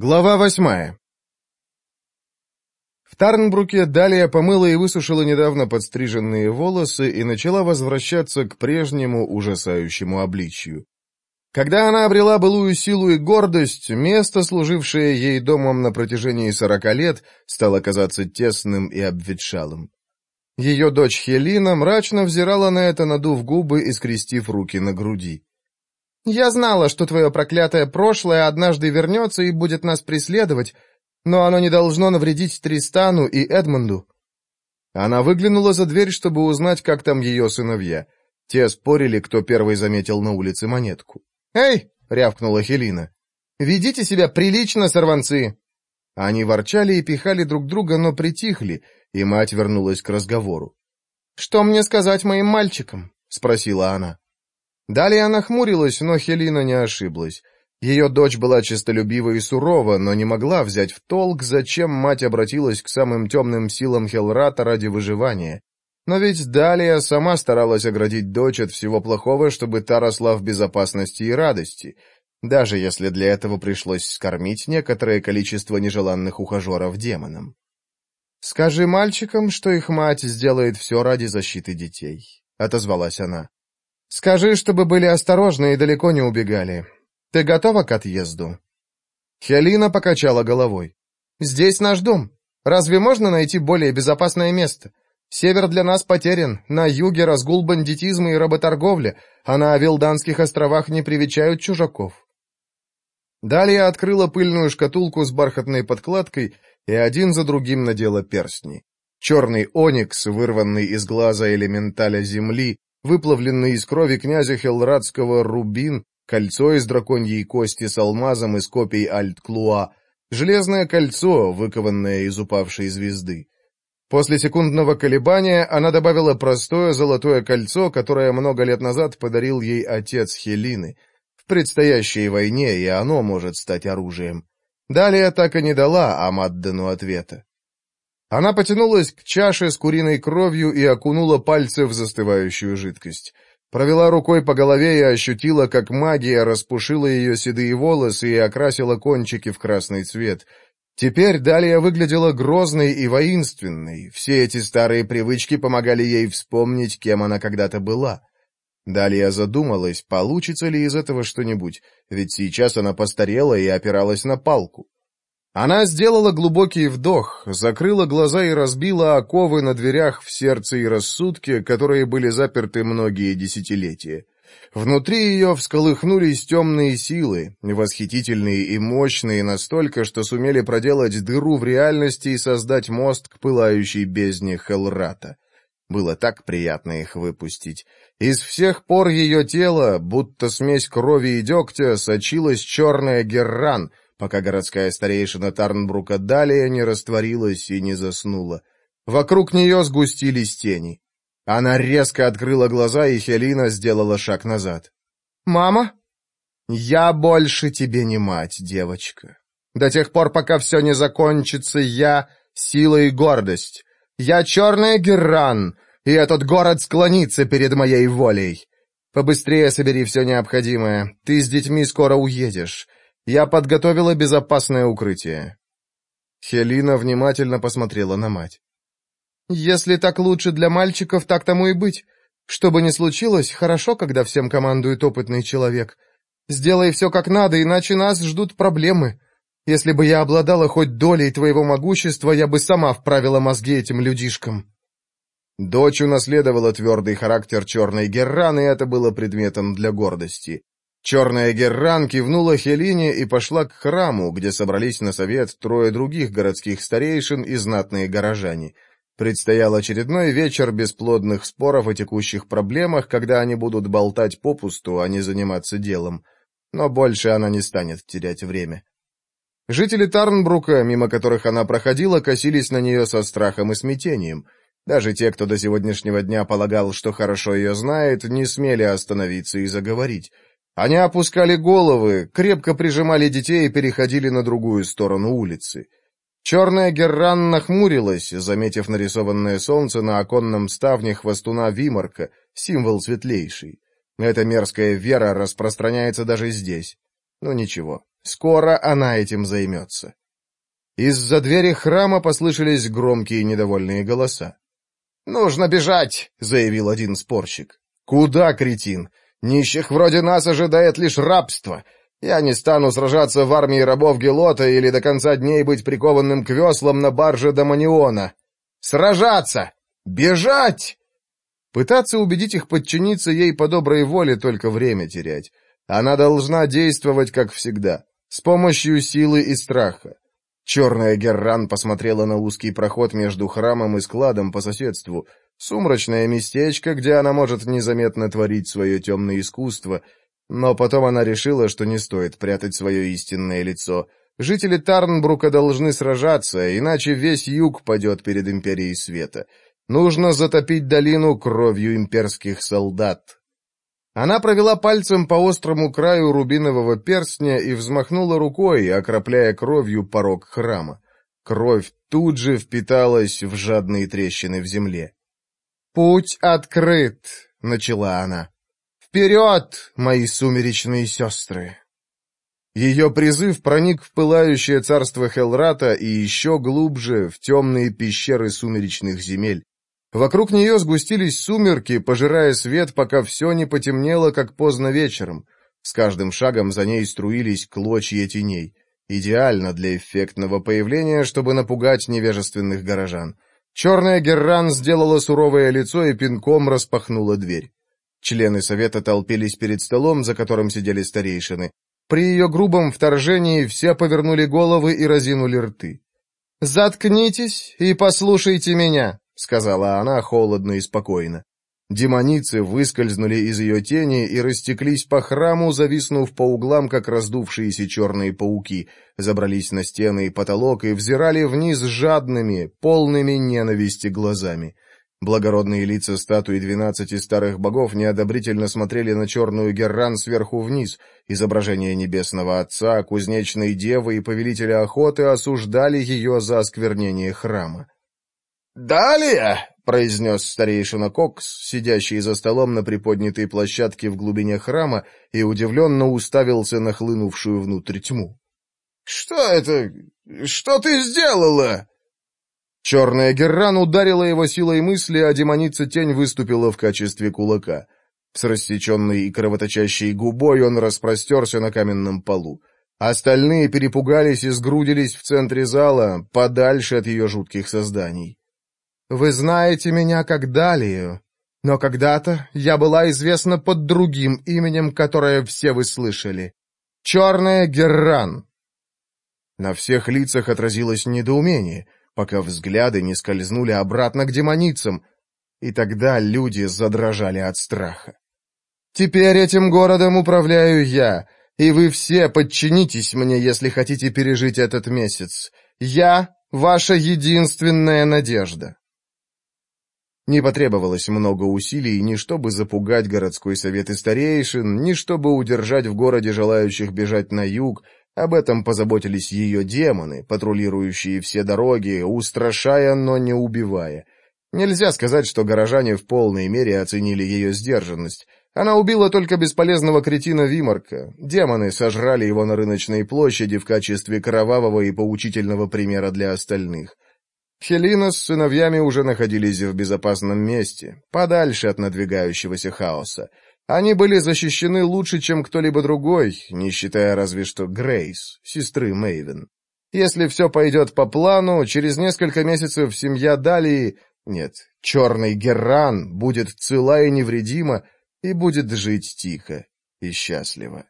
Глава восьмая. В Тарнбруке Далия помыла и высушила недавно подстриженные волосы и начала возвращаться к прежнему ужасающему обличию. Когда она обрела былую силу и гордость, место, служившее ей домом на протяжении сорока лет, стало казаться тесным и обветшалым. Ее дочь Хелина мрачно взирала на это, надув губы и скрестив руки на груди. Я знала, что твое проклятое прошлое однажды вернется и будет нас преследовать, но оно не должно навредить Тристану и Эдмонду». Она выглянула за дверь, чтобы узнать, как там ее сыновья. Те спорили, кто первый заметил на улице монетку. «Эй!» — рявкнула Хелина. «Ведите себя прилично, сорванцы!» Они ворчали и пихали друг друга, но притихли, и мать вернулась к разговору. «Что мне сказать моим мальчикам?» — спросила она. Далее она хмурилась, но Хелина не ошиблась. Ее дочь была честолюбива и сурова, но не могла взять в толк, зачем мать обратилась к самым темным силам Хелрата ради выживания. Но ведь Далия сама старалась оградить дочь от всего плохого, чтобы та росла в безопасности и радости, даже если для этого пришлось скормить некоторое количество нежеланных ухажеров демонам. «Скажи мальчикам, что их мать сделает все ради защиты детей», — отозвалась она. Скажи, чтобы были осторожны и далеко не убегали. Ты готова к отъезду?» Хелина покачала головой. «Здесь наш дом. Разве можно найти более безопасное место? Север для нас потерян, на юге разгул бандитизма и работорговля, а на Авилданских островах не привечают чужаков». Далее открыла пыльную шкатулку с бархатной подкладкой и один за другим надела перстни. Черный оникс, вырванный из глаза элементаля земли, выплавленный из крови князя Хелрадского рубин, кольцо из драконьей кости с алмазом из копий Альт-Клуа, железное кольцо, выкованное из упавшей звезды. После секундного колебания она добавила простое золотое кольцо, которое много лет назад подарил ей отец Хелины. В предстоящей войне и оно может стать оружием. Далее так и не дала Амаддену ответа. Она потянулась к чаше с куриной кровью и окунула пальцы в застывающую жидкость. Провела рукой по голове и ощутила, как магия распушила ее седые волосы и окрасила кончики в красный цвет. Теперь Далия выглядела грозной и воинственной. Все эти старые привычки помогали ей вспомнить, кем она когда-то была. Далия задумалась, получится ли из этого что-нибудь, ведь сейчас она постарела и опиралась на палку. Она сделала глубокий вдох, закрыла глаза и разбила оковы на дверях в сердце и рассудке, которые были заперты многие десятилетия. Внутри ее всколыхнулись темные силы, восхитительные и мощные настолько, что сумели проделать дыру в реальности и создать мост к пылающей бездне Хелрата. Было так приятно их выпустить. Из всех пор ее тела, будто смесь крови и дегтя, сочилась черная герран — пока городская старейшина Тарнбрука далее не растворилась и не заснула. Вокруг нее сгустились тени. Она резко открыла глаза, и Хелина сделала шаг назад. «Мама?» «Я больше тебе не мать, девочка. До тех пор, пока все не закончится, я — сила и гордость. Я черная Герран, и этот город склонится перед моей волей. Побыстрее собери все необходимое. Ты с детьми скоро уедешь. Я подготовила безопасное укрытие». Хелина внимательно посмотрела на мать. «Если так лучше для мальчиков, так тому и быть. Что бы ни случилось, хорошо, когда всем командует опытный человек. Сделай все как надо, иначе нас ждут проблемы. Если бы я обладала хоть долей твоего могущества, я бы сама вправила мозги этим людишкам». Дочь унаследовала твердый характер черной Герраны, и это было предметом для гордости. Черная Герран кивнула Хелине и пошла к храму, где собрались на совет трое других городских старейшин и знатные горожане. Предстоял очередной вечер бесплодных споров о текущих проблемах, когда они будут болтать попусту, а не заниматься делом. Но больше она не станет терять время. Жители Тарнбрука, мимо которых она проходила, косились на нее со страхом и смятением. Даже те, кто до сегодняшнего дня полагал, что хорошо ее знает, не смели остановиться и заговорить. Они опускали головы, крепко прижимали детей и переходили на другую сторону улицы. Черная Герран нахмурилась, заметив нарисованное солнце на оконном ставне хвостуна Вимарка, символ светлейший. Эта мерзкая вера распространяется даже здесь. Но ничего, скоро она этим займется. Из-за двери храма послышались громкие недовольные голоса. «Нужно бежать!» — заявил один спорщик. «Куда, кретин? Нищих вроде нас ожидает лишь рабство. Я не стану сражаться в армии рабов Гелота или до конца дней быть прикованным к веслам на барже Доманиона. Сражаться! Бежать! Пытаться убедить их подчиниться ей по доброй воле только время терять. Она должна действовать, как всегда, с помощью силы и страха. Черная Герран посмотрела на узкий проход между храмом и складом по соседству — Сумрачное местечко, где она может незаметно творить свое темное искусство. Но потом она решила, что не стоит прятать свое истинное лицо. Жители Тарнбрука должны сражаться, иначе весь юг падет перед Империей Света. Нужно затопить долину кровью имперских солдат. Она провела пальцем по острому краю рубинового перстня и взмахнула рукой, окропляя кровью порог храма. Кровь тут же впиталась в жадные трещины в земле. «Путь открыт», — начала она. «Вперед, мои сумеречные сестры!» Ее призыв проник в пылающее царство Хелрата и еще глубже в темные пещеры сумеречных земель. Вокруг нее сгустились сумерки, пожирая свет, пока все не потемнело, как поздно вечером. С каждым шагом за ней струились клочья теней. Идеально для эффектного появления, чтобы напугать невежественных горожан. Черная Герран сделала суровое лицо и пинком распахнула дверь. Члены совета толпились перед столом, за которым сидели старейшины. При ее грубом вторжении все повернули головы и разинули рты. «Заткнитесь и послушайте меня», — сказала она холодно и спокойно. Демоницы выскользнули из ее тени и растеклись по храму, зависнув по углам, как раздувшиеся черные пауки, забрались на стены и потолок и взирали вниз жадными, полными ненависти глазами. Благородные лица статуи двенадцати старых богов неодобрительно смотрели на черную герран сверху вниз. Изображения Небесного Отца, Кузнечной Девы и Повелителя Охоты осуждали ее за осквернение храма. «Далее!» произнес старейшина Кокс, сидящий за столом на приподнятой площадке в глубине храма, и удивленно уставился на хлынувшую внутрь тьму. «Что это? Что ты сделала?» Черная Герран ударила его силой мысли, а демоница тень выступила в качестве кулака. С рассеченной и кровоточащей губой он распростерся на каменном полу. Остальные перепугались и сгрудились в центре зала, подальше от ее жутких созданий. Вы знаете меня как Далию, но когда-то я была известна под другим именем, которое все вы слышали. Черная Герран. На всех лицах отразилось недоумение, пока взгляды не скользнули обратно к демоницам, и тогда люди задрожали от страха. «Теперь этим городом управляю я, и вы все подчинитесь мне, если хотите пережить этот месяц. Я — ваша единственная надежда». Не потребовалось много усилий ни чтобы запугать городской совет и старейшин, ни чтобы удержать в городе желающих бежать на юг, об этом позаботились ее демоны, патрулирующие все дороги, устрашая, но не убивая. Нельзя сказать, что горожане в полной мере оценили ее сдержанность. Она убила только бесполезного кретина Вимарка. Демоны сожрали его на рыночной площади в качестве кровавого и поучительного примера для остальных. Фелина с сыновьями уже находились в безопасном месте, подальше от надвигающегося хаоса. Они были защищены лучше, чем кто-либо другой, не считая разве что Грейс, сестры Мэйвен. Если все пойдет по плану, через несколько месяцев семья Далии, нет, черный Герран будет цела и невредима и будет жить тихо и счастливо.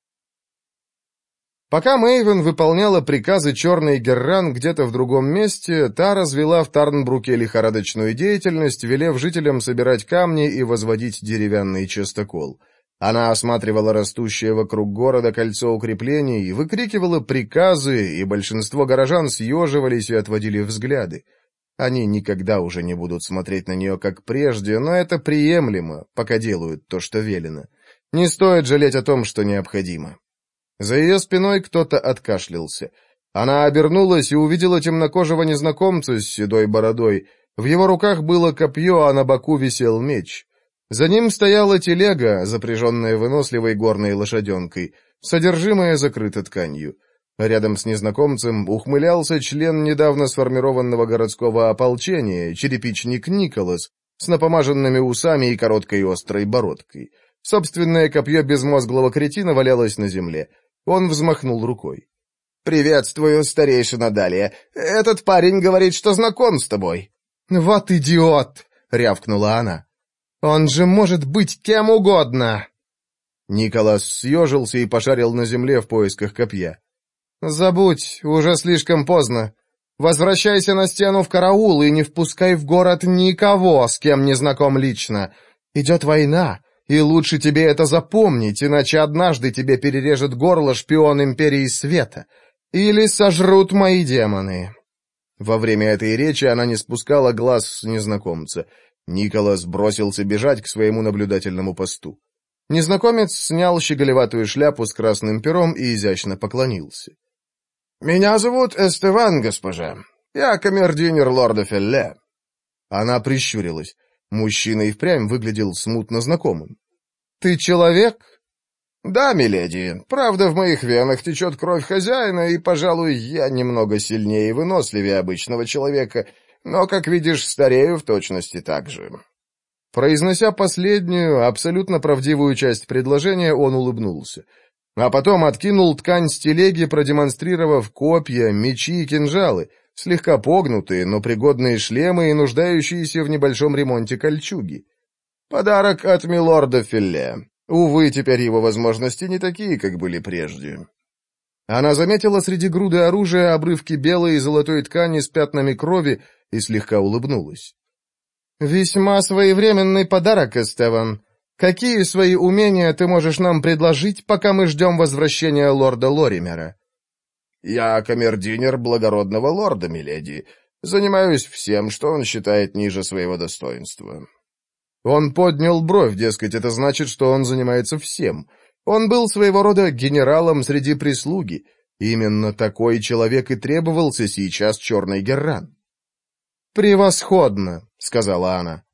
Пока Мэйвен выполняла приказы черной Герран где-то в другом месте, та развела в Тарнбруке лихорадочную деятельность, велев жителям собирать камни и возводить деревянный частокол. Она осматривала растущее вокруг города кольцо укреплений и выкрикивала приказы, и большинство горожан съеживались и отводили взгляды. Они никогда уже не будут смотреть на нее как прежде, но это приемлемо, пока делают то, что велено. Не стоит жалеть о том, что необходимо. За ее спиной кто-то откашлялся. Она обернулась и увидела темнокожего незнакомца с седой бородой. В его руках было копье, а на боку висел меч. За ним стояла телега, запряженная выносливой горной лошаденкой, содержимое закрыто тканью. Рядом с незнакомцем ухмылялся член недавно сформированного городского ополчения, черепичник Николас, с напомаженными усами и короткой острой бородкой. Собственное копье безмозглого кретина валялось на земле. Он взмахнул рукой. «Приветствую, старейшина Далия. Этот парень говорит, что знаком с тобой». «Вот идиот!» — рявкнула она. «Он же может быть кем угодно!» Николас съежился и пошарил на земле в поисках копья. «Забудь, уже слишком поздно. Возвращайся на стену в караул и не впускай в город никого, с кем не знаком лично. Идет война, и лучше тебе это запомнить, иначе однажды тебе перережет горло шпион Империи Света. Или сожрут мои демоны». Во время этой речи она не спускала глаз с незнакомца. Николас бросился бежать к своему наблюдательному посту. Незнакомец снял щеголеватую шляпу с красным пером и изящно поклонился. «Меня зовут Эстеван, госпожа. Я камердинер лорда Фелле». Она прищурилась. Мужчина и впрямь выглядел смутно знакомым. «Ты человек?» «Да, миледи. Правда, в моих венах течет кровь хозяина, и, пожалуй, я немного сильнее и выносливее обычного человека, но, как видишь, старею в точности так же». Произнося последнюю, абсолютно правдивую часть предложения, он улыбнулся. А потом откинул ткань с телеги, продемонстрировав копья, мечи и кинжалы — слегка погнутые, но пригодные шлемы и нуждающиеся в небольшом ремонте кольчуги. Подарок от милорда Филле. Увы, теперь его возможности не такие, как были прежде. Она заметила среди груды оружия обрывки белой и золотой ткани с пятнами крови и слегка улыбнулась. «Весьма своевременный подарок, Эстеван. Какие свои умения ты можешь нам предложить, пока мы ждем возвращения лорда Лоримера?» Я камердинер благородного лорда, миледи. Занимаюсь всем, что он считает ниже своего достоинства». Он поднял бровь, дескать, это значит, что он занимается всем. Он был своего рода генералом среди прислуги. Именно такой человек и требовался сейчас черный Герран. «Превосходно», — сказала она.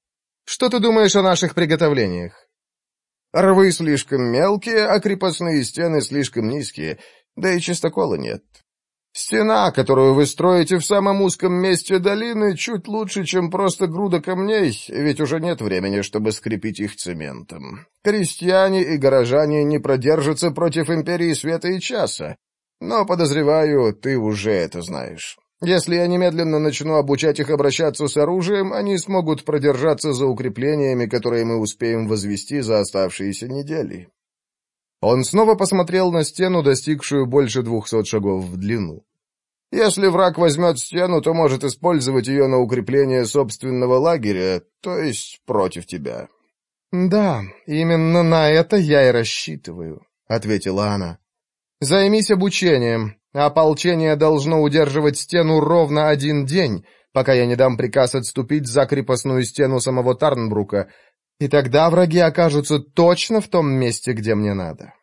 «Что ты думаешь о наших приготовлениях?» «Рвы слишком мелкие, а крепостные стены слишком низкие да и чистокола нет. Стена, которую вы строите в самом узком месте долины, чуть лучше, чем просто груда камней, ведь уже нет времени, чтобы скрепить их цементом. Крестьяне и горожане не продержатся против империи света и часа, но, подозреваю, ты уже это знаешь. Если я немедленно начну обучать их обращаться с оружием, они смогут продержаться за укреплениями, которые мы успеем возвести за оставшиеся недели. Он снова посмотрел на стену, достигшую больше двухсот шагов в длину. Если враг возьмет стену, то может использовать ее на укрепление собственного лагеря, то есть против тебя. — Да, именно на это я и рассчитываю, — ответила она. — Займись обучением. Ополчение должно удерживать стену ровно один день, пока я не дам приказ отступить за крепостную стену самого Тарнбрука, и тогда враги окажутся точно в том месте, где мне надо.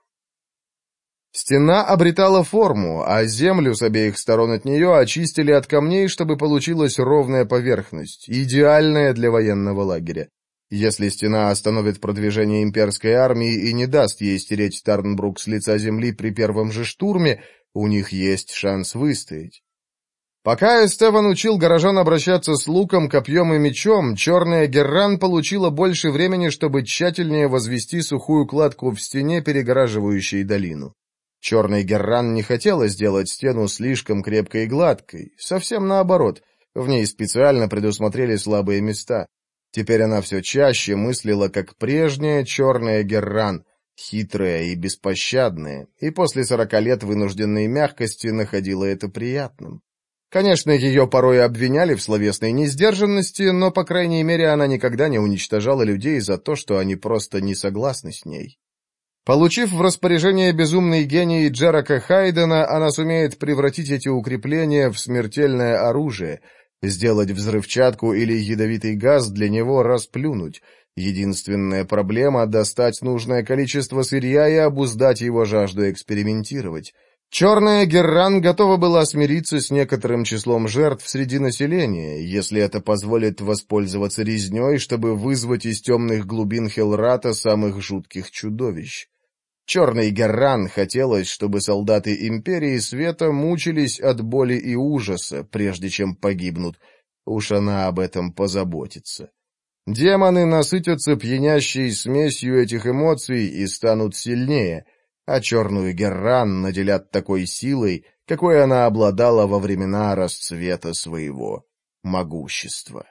Стена обретала форму, а землю с обеих сторон от нее очистили от камней, чтобы получилась ровная поверхность, идеальная для военного лагеря. Если стена остановит продвижение имперской армии и не даст ей стереть Тарнбрук с лица земли при первом же штурме, у них есть шанс выстоять. Пока Эстеван учил горожан обращаться с луком, копьем и мечом, черная Герран получила больше времени, чтобы тщательнее возвести сухую кладку в стене, перегораживающей долину. Черный Герран не хотела сделать стену слишком крепкой и гладкой, совсем наоборот, в ней специально предусмотрели слабые места. Теперь она все чаще мыслила, как прежняя черная Герран, хитрая и беспощадная, и после сорока лет вынужденной мягкости находила это приятным. Конечно, ее порой обвиняли в словесной несдержанности, но, по крайней мере, она никогда не уничтожала людей за то, что они просто не согласны с ней. Получив в распоряжение безумный гений Джерака Хайдена, она сумеет превратить эти укрепления в смертельное оружие, сделать взрывчатку или ядовитый газ для него расплюнуть. Единственная проблема — достать нужное количество сырья и обуздать его жажду экспериментировать. Черная Герран готова была смириться с некоторым числом жертв среди населения, если это позволит воспользоваться резней, чтобы вызвать из темных глубин Хелрата самых жутких чудовищ. Черный Герран хотелось, чтобы солдаты Империи Света мучились от боли и ужаса, прежде чем погибнут. Уж она об этом позаботится. Демоны насытятся пьянящей смесью этих эмоций и станут сильнее, а черную Герран наделят такой силой, какой она обладала во времена расцвета своего могущества.